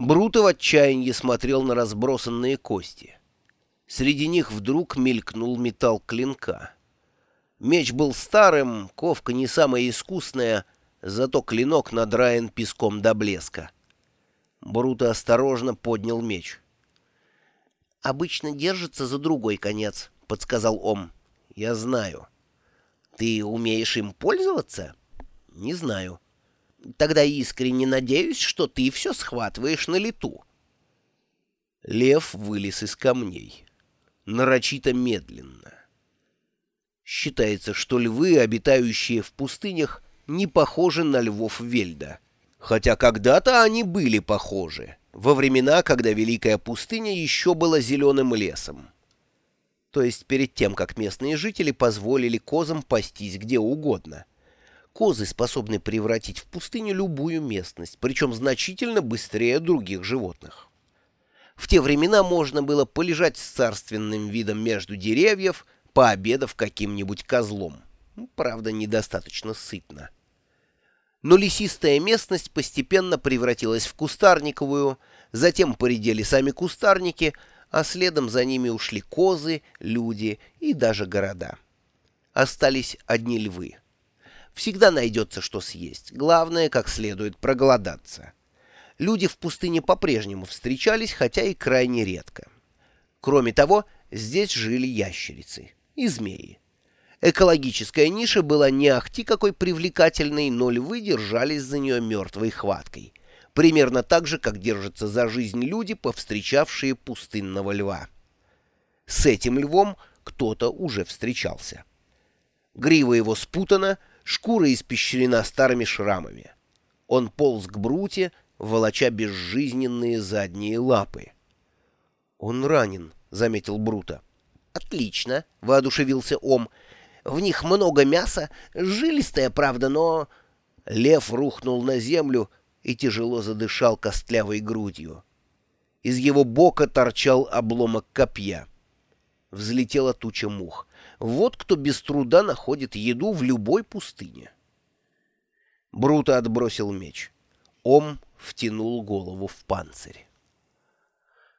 Бруто в отчаянии смотрел на разбросанные кости. Среди них вдруг мелькнул металл клинка. Меч был старым, ковка не самая искусная, зато клинок надраен песком до блеска. Бруто осторожно поднял меч. «Обычно держится за другой конец», — подсказал Ом. «Я знаю». «Ты умеешь им пользоваться?» «Не знаю». Тогда искренне надеюсь, что ты все схватываешь на лету. Лев вылез из камней. Нарочито медленно. Считается, что львы, обитающие в пустынях, не похожи на львов Вельда. Хотя когда-то они были похожи, во времена, когда Великая пустыня еще была зеленым лесом. То есть перед тем, как местные жители позволили козам пастись где угодно. Козы способны превратить в пустыню любую местность, причем значительно быстрее других животных. В те времена можно было полежать с царственным видом между деревьев, пообедав каким-нибудь козлом. Ну, правда, недостаточно сытно. Но лесистая местность постепенно превратилась в кустарниковую, затем поредели сами кустарники, а следом за ними ушли козы, люди и даже города. Остались одни львы. Всегда найдется, что съесть. Главное, как следует проголодаться. Люди в пустыне по-прежнему встречались, хотя и крайне редко. Кроме того, здесь жили ящерицы и змеи. Экологическая ниша была не ахти какой привлекательной, но львы держались за нее мертвой хваткой. Примерно так же, как держатся за жизнь люди, повстречавшие пустынного льва. С этим львом кто-то уже встречался. Грива его спутана, шкура испещрена старыми шрамами. Он полз к Бруте, волоча безжизненные задние лапы. «Он ранен», — заметил Брута. «Отлично», — воодушевился Ом. «В них много мяса, жилистое, правда, но...» Лев рухнул на землю и тяжело задышал костлявой грудью. Из его бока торчал обломок копья. Взлетела туча мух. Вот кто без труда находит еду в любой пустыне. Бруто отбросил меч. Ом втянул голову в панцирь.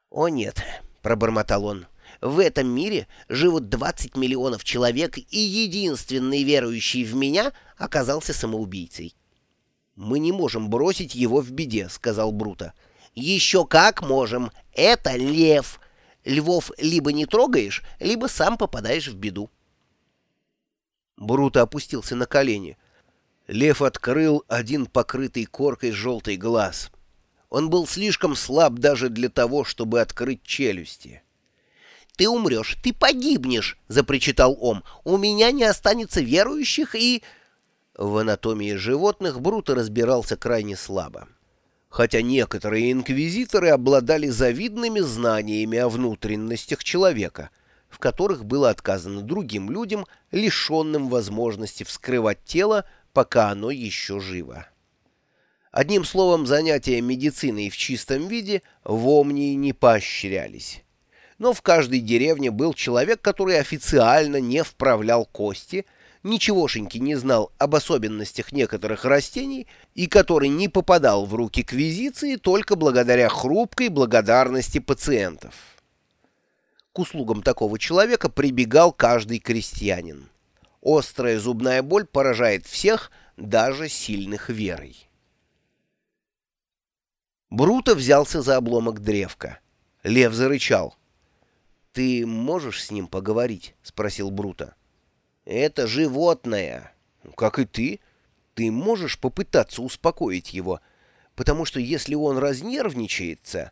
«О нет», — пробормотал он, — «в этом мире живут 20 миллионов человек, и единственный верующий в меня оказался самоубийцей». «Мы не можем бросить его в беде», — сказал Бруто. «Еще как можем. Это лев. Львов либо не трогаешь, либо сам попадаешь в беду. Бруто опустился на колени. Лев открыл один покрытый коркой желтый глаз. Он был слишком слаб даже для того, чтобы открыть челюсти. «Ты умрешь, ты погибнешь!» — запричитал Ом. «У меня не останется верующих и...» В анатомии животных Бруто разбирался крайне слабо хотя некоторые инквизиторы обладали завидными знаниями о внутренностях человека, в которых было отказано другим людям, лишенным возможности вскрывать тело, пока оно еще живо. Одним словом, занятия медициной в чистом виде в Омнии не поощрялись. Но в каждой деревне был человек, который официально не вправлял кости – ничегошеньки не знал об особенностях некоторых растений и который не попадал в руки квизиции только благодаря хрупкой благодарности пациентов. К услугам такого человека прибегал каждый крестьянин. Острая зубная боль поражает всех, даже сильных верой. Бруто взялся за обломок древка. Лев зарычал. «Ты можешь с ним поговорить?» — спросил Бруто. Это животное. Как и ты. Ты можешь попытаться успокоить его, потому что если он разнервничается...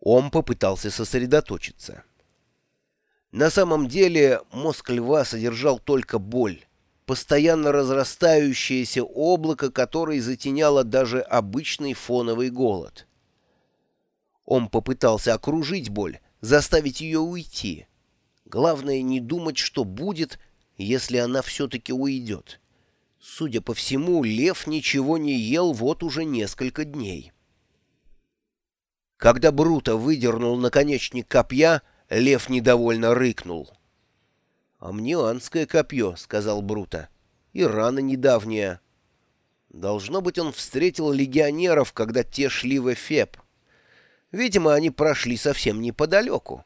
Он попытался сосредоточиться. На самом деле мозг льва содержал только боль, постоянно разрастающееся облако, которое затеняло даже обычный фоновый голод. Он попытался окружить боль, заставить ее уйти. Главное не думать, что будет, если она все-таки уйдет. Судя по всему, лев ничего не ел вот уже несколько дней. Когда Бруто выдернул наконечник копья, лев недовольно рыкнул. «Амнианское копье», — сказал Бруто, — «и рана недавняя». Должно быть, он встретил легионеров, когда те шли в Эфеп. Видимо, они прошли совсем неподалеку.